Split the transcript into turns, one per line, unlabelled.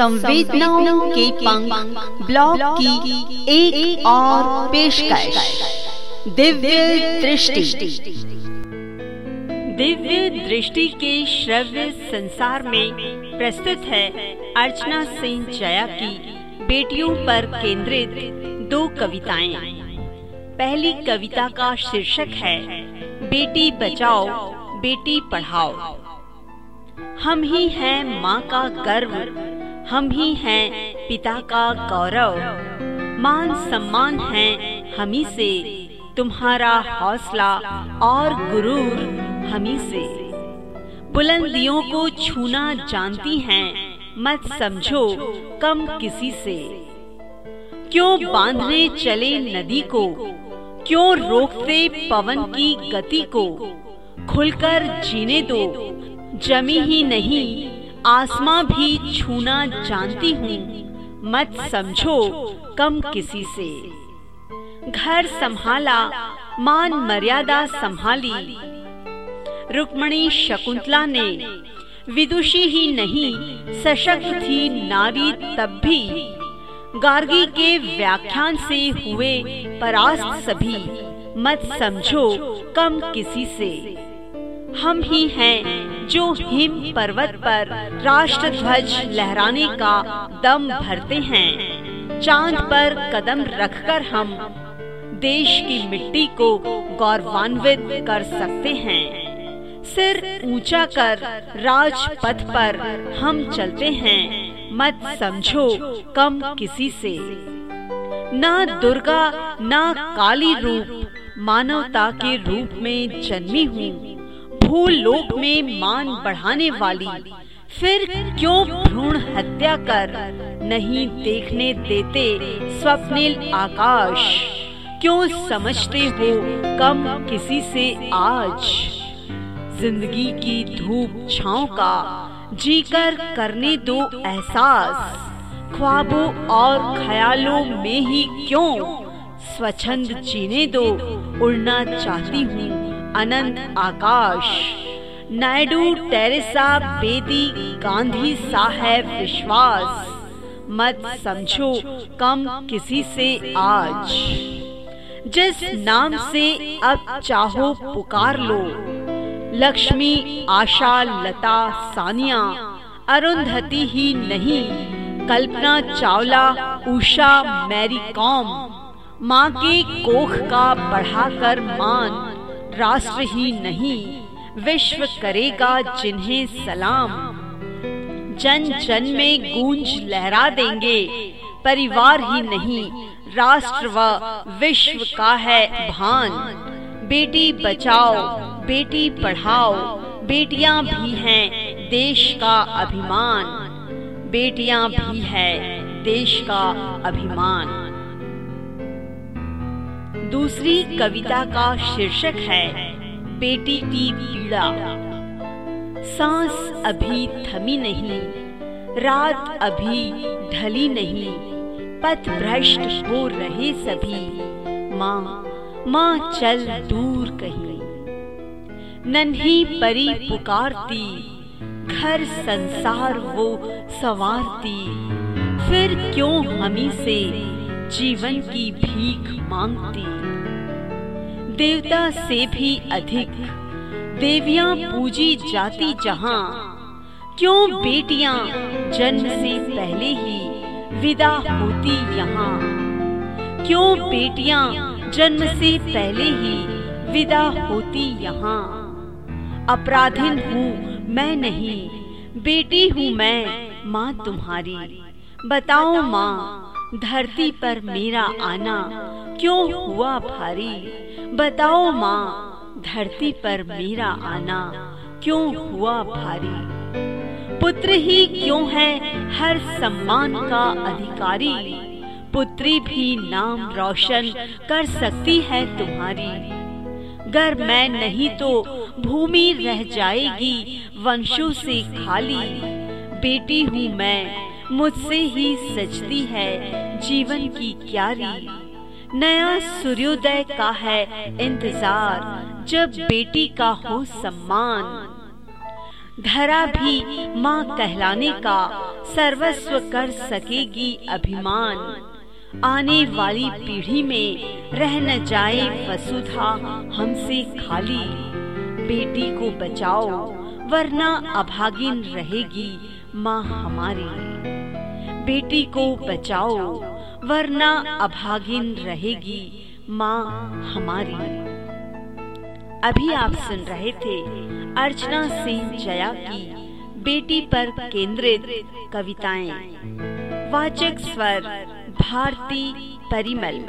संवेदनाओं के पंख ब्लॉग की एक, एक और पेशकश। दिव्य दृष्टि। दिव्य दृष्टि के श्रव्य संसार में प्रस्तुत है अर्चना सिंह जया की बेटियों पर केंद्रित दो कविताएँ। पहली कविता का शीर्षक है बेटी बचाओ बेटी पढ़ाओ। हम ही हैं माँ का गर्व हम ही हैं पिता का गौरव। मान सम्मान है हमी से। तुम्हारा हौसला और गुरूर हमी से। बुलंदियों को छूना जानती हैं, मत समझो कम किसी से। क्यों बांधने चले नदी को? क्यों रोकते पवन की गति को? खुलकर जीने दो, जमी ही नहीं आसमां भी छूना जानती हूँ, मत समझो कम किसी से। घर संभाला, मान मर्यादा संभाली। रुक्मणी शकुंतला ने, विदुषी ही नहीं, सशक्त थी नारी तब भी। गार्गी के व्याख्यान से हुए परास्त सभी, मत समझो कम किसी से। हम ही हैं जो हिम पर्वत पर राष्ट्र ध्वज लहराने का दम भरते हैं। चाँद पर कदम रखकर हम देश की मिट्टी को गौरवान्वित कर सकते हैं। सिर ऊँचा कर राजपथ पर हम चलते हैं। मत समझो कम किसी से। न दुर्गा, न काली रूप, मानवता के रूप में जन्मी हूँ। भूल लोक में मान बढ़ाने वाली। फिर क्यों भ्रूण हत्या कर नहीं देखने देते स्वप्निल आकाश? क्यों समझते हो कम किसी से आज? ज़िंदगी की धूप छाओ का जीकर करने दो एहसास। ख्वाबों और ख्यालों में ही क्यों स्वच्छंद जीने दो? उड़ना चाहती हूँ अनंत आकाश। नायडू टेरेसा बेदी गांधी सा है विश्वास। मत समझो कम किसी से आज। जिस नाम से अब चाहो पुकार लो। लक्ष्मी, आशा, लता, सानिया, अरुंधति ही नहीं। कल्पना, चावला, उषा, मैरी कॉम। माँ के कोख का बढ़ाकर मान। राष्ट्र ही नहीं, विश्व करेगा जिन्हें सलाम। जन जन में गूंज लहरा देंगे, परिवार ही नहीं, राष्ट्र व विश्व का है भान। बेटी बचाओ, बेटी पढ़ाओ, बेटियाँ भी हैं देश का अभिमान। बेटियाँ भी है देश का अभिमान। दूसरी कविता का शीर्षक है, बेटी की पीड़ा। सांस अभी थमी नहीं, रात अभी ढली नहीं, पथ भ्रष्ट हो रहे सभी। माँ माँ चल दूर कहीं। नन्ही परी पुकारती, घर संसार वो सवारती। फिर क्यों हमी से जीवन की भीख मांगती। देवता से भी अधिक। देवियाँ पूजी जाती जहाँ। क्यों बेटियाँ जन्म से पहले ही विदा होती यहाँ? क्यों बेटियाँ जन्म से पहले ही विदा होती यहाँ? अपराधिन हूँ मैं नहीं, बेटी हूँ मैं, माँ तुम्हारी। बताओ माँ धरती पर मेरा आना क्यों हुआ भारी? बताओ माँ, धरती पर मेरा आना क्यों हुआ भारी? पुत्र ही क्यों है हर सम्मान का अधिकारी? पुत्री भी नाम रोशन कर सकती है तुम्हारी। गर मैं नहीं तो भूमि रह जाएगी वंशों से खाली। बेटी हूँ मैं मुझसे ही सजती है जीवन की क्यारी। नया सूर्योदय का है इंतज़ार, जब बेटी का हो सम्मान। धरा भी माँ कहलाने का, सर्वस्व कर सकेगी अभिमान। आने वाली पीढ़ी में रह न जाए वसुधा हमसे खाली। बेटी को बचाओ, वरना अभागिन रहेगी माँ हमारी। बेटी को बचाओ, वरना अभागिन रहेगी माँ हमारी। अभी आप सुन रहे थे अर्चना सिंह जया की बेटी पर केंद्रित कविताएँ। वाचक स्वर, भारती परिमल।